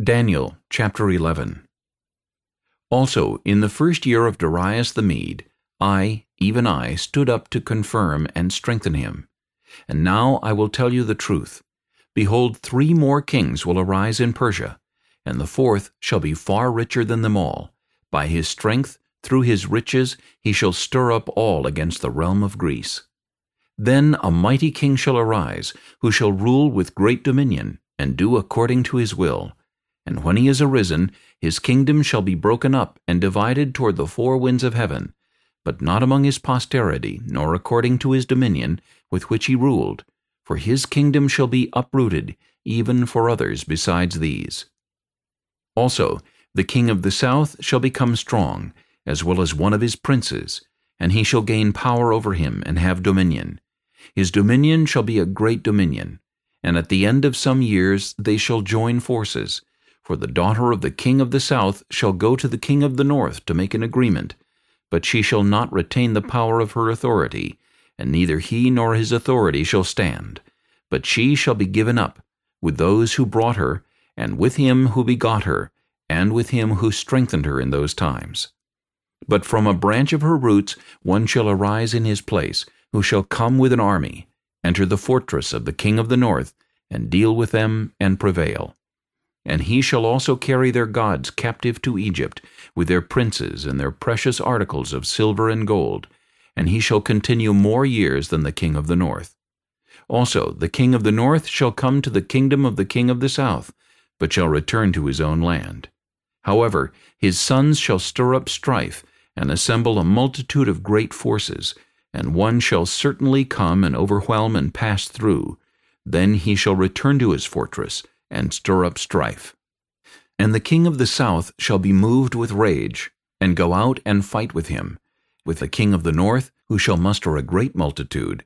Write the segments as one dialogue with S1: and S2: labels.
S1: Daniel chapter 11 Also in the first year of Darius the Mede, I, even I, stood up to confirm and strengthen him. And now I will tell you the truth. Behold, three more kings will arise in Persia, and the fourth shall be far richer than them all. By his strength, through his riches, he shall stir up all against the realm of Greece. Then a mighty king shall arise, who shall rule with great dominion, and do according to his will. And when he is arisen, his kingdom shall be broken up and divided toward the four winds of heaven, but not among his posterity, nor according to his dominion, with which he ruled. For his kingdom shall be uprooted, even for others besides these. Also, the king of the south shall become strong, as well as one of his princes, and he shall gain power over him, and have dominion. His dominion shall be a great dominion, and at the end of some years they shall join forces. For the daughter of the king of the south shall go to the king of the north to make an agreement, but she shall not retain the power of her authority, and neither he nor his authority shall stand. But she shall be given up, with those who brought her, and with him who begot her, and with him who strengthened her in those times. But from a branch of her roots one shall arise in his place, who shall come with an army, enter the fortress of the king of the north, and deal with them and prevail. And he shall also carry their gods captive to Egypt, with their princes and their precious articles of silver and gold, and he shall continue more years than the king of the north. Also the king of the north shall come to the kingdom of the king of the south, but shall return to his own land. However, his sons shall stir up strife, and assemble a multitude of great forces, and one shall certainly come and overwhelm and pass through. Then he shall return to his fortress, and stir up strife. And the king of the south shall be moved with rage, and go out and fight with him, with the king of the north, who shall muster a great multitude,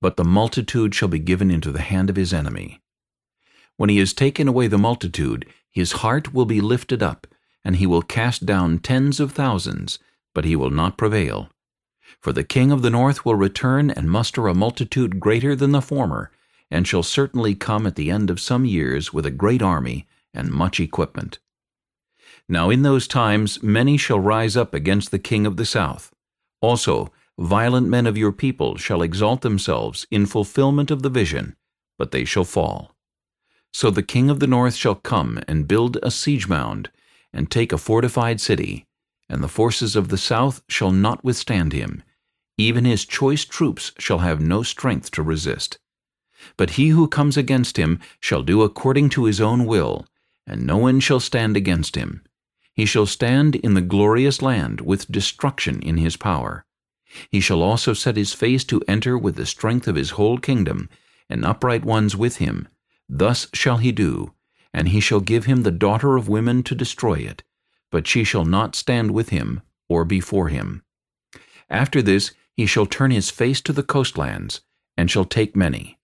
S1: but the multitude shall be given into the hand of his enemy. When he has taken away the multitude, his heart will be lifted up, and he will cast down tens of thousands, but he will not prevail. For the king of the north will return and muster a multitude greater than the former, and shall certainly come at the end of some years with a great army and much equipment. Now in those times many shall rise up against the king of the south. Also violent men of your people shall exalt themselves in fulfillment of the vision, but they shall fall. So the king of the north shall come and build a siege mound, and take a fortified city, and the forces of the south shall not withstand him. Even his choice troops shall have no strength to resist. But he who comes against him shall do according to his own will, and no one shall stand against him. He shall stand in the glorious land with destruction in his power. He shall also set his face to enter with the strength of his whole kingdom, and upright ones with him. Thus shall he do, and he shall give him the daughter of women to destroy it, but she shall not stand with him or before him. After this he shall turn his face to the coastlands, and shall take many.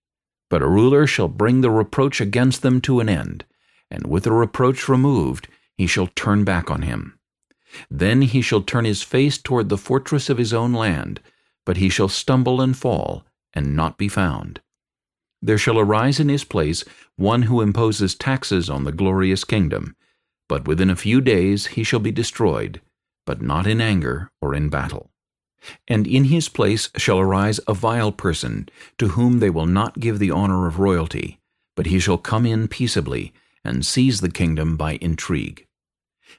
S1: But a ruler shall bring the reproach against them to an end, and with the reproach removed he shall turn back on him. Then he shall turn his face toward the fortress of his own land, but he shall stumble and fall, and not be found. There shall arise in his place one who imposes taxes on the glorious kingdom, but within a few days he shall be destroyed, but not in anger or in battle. And in his place shall arise a vile person, to whom they will not give the honor of royalty, but he shall come in peaceably, and seize the kingdom by intrigue.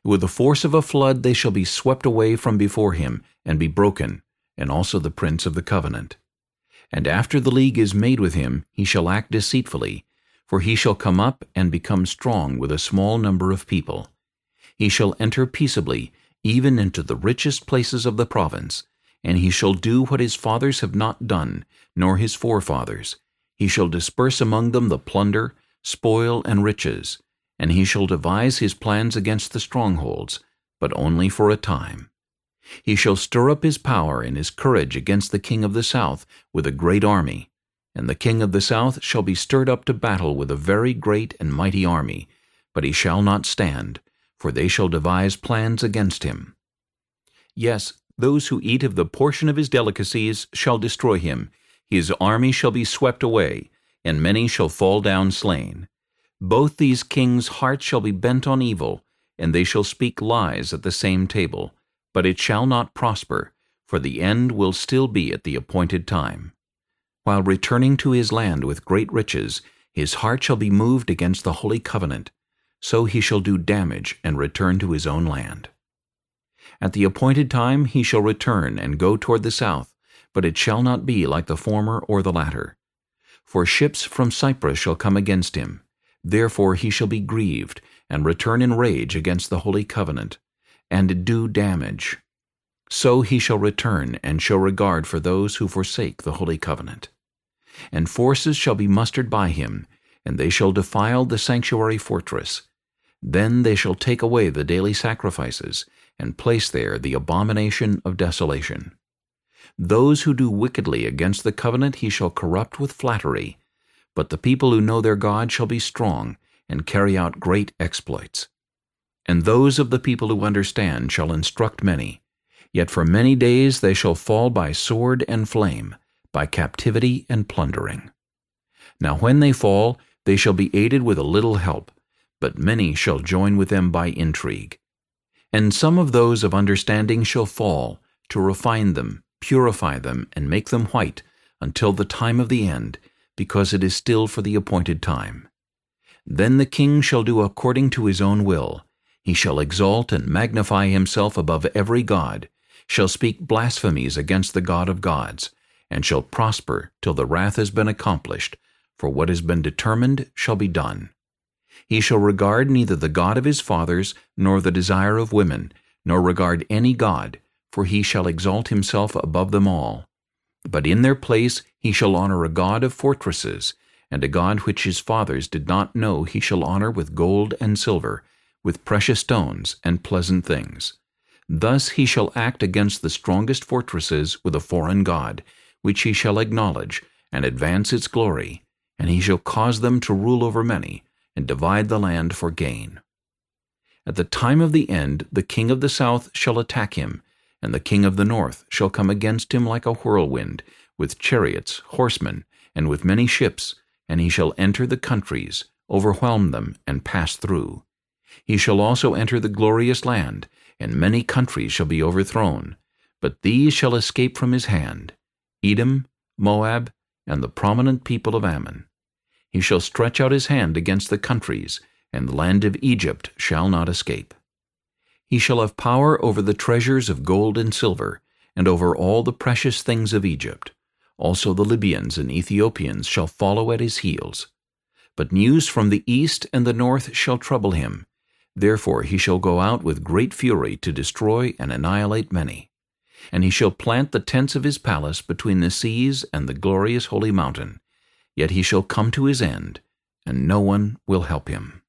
S1: With the force of a flood they shall be swept away from before him, and be broken, and also the prince of the covenant. And after the league is made with him, he shall act deceitfully, for he shall come up and become strong with a small number of people. He shall enter peaceably, even into the richest places of the province, and he shall do what his fathers have not done, nor his forefathers. He shall disperse among them the plunder, spoil, and riches, and he shall devise his plans against the strongholds, but only for a time. He shall stir up his power and his courage against the king of the south with a great army, and the king of the south shall be stirred up to battle with a very great and mighty army, but he shall not stand, for they shall devise plans against him. Yes, those who eat of the portion of his delicacies shall destroy him. His army shall be swept away, and many shall fall down slain. Both these kings' hearts shall be bent on evil, and they shall speak lies at the same table. But it shall not prosper, for the end will still be at the appointed time. While returning to his land with great riches, his heart shall be moved against the holy covenant. So he shall do damage and return to his own land. At the appointed time he shall return and go toward the south, but it shall not be like the former or the latter. For ships from Cyprus shall come against him. Therefore he shall be grieved, and return in rage against the holy covenant, and do damage. So he shall return, and show regard for those who forsake the holy covenant. And forces shall be mustered by him, and they shall defile the sanctuary fortress. Then they shall take away the daily sacrifices, and place there the abomination of desolation. Those who do wickedly against the covenant he shall corrupt with flattery, but the people who know their God shall be strong, and carry out great exploits. And those of the people who understand shall instruct many, Yet for many days they shall fall by sword and flame, by captivity and plundering. Now when they fall, they shall be aided with a little help, but many shall join with them by intrigue. And some of those of understanding shall fall, to refine them, purify them, and make them white, until the time of the end, because it is still for the appointed time. Then the king shall do according to his own will. He shall exalt and magnify himself above every god, shall speak blasphemies against the God of gods, and shall prosper till the wrath has been accomplished, for what has been determined shall be done. He shall regard neither the God of his fathers, nor the desire of women, nor regard any God, for he shall exalt himself above them all. But in their place he shall honor a God of fortresses, and a God which his fathers did not know he shall honor with gold and silver, with precious stones and pleasant things. Thus he shall act against the strongest fortresses with a foreign god, which he shall acknowledge, and advance its glory, and he shall cause them to rule over many, and divide the land for gain. At the time of the end the king of the south shall attack him, and the king of the north shall come against him like a whirlwind, with chariots, horsemen, and with many ships, and he shall enter the countries, overwhelm them, and pass through. He shall also enter the glorious land, and many countries shall be overthrown, but these shall escape from his hand, Edom, Moab, and the prominent people of Ammon. He shall stretch out his hand against the countries, and the land of Egypt shall not escape. He shall have power over the treasures of gold and silver, and over all the precious things of Egypt. Also the Libyans and Ethiopians shall follow at his heels. But news from the east and the north shall trouble him, Therefore he shall go out with great fury to destroy and annihilate many. And he shall plant the tents of his palace between the seas and the glorious holy mountain. Yet he shall come to his end, and no one will help him.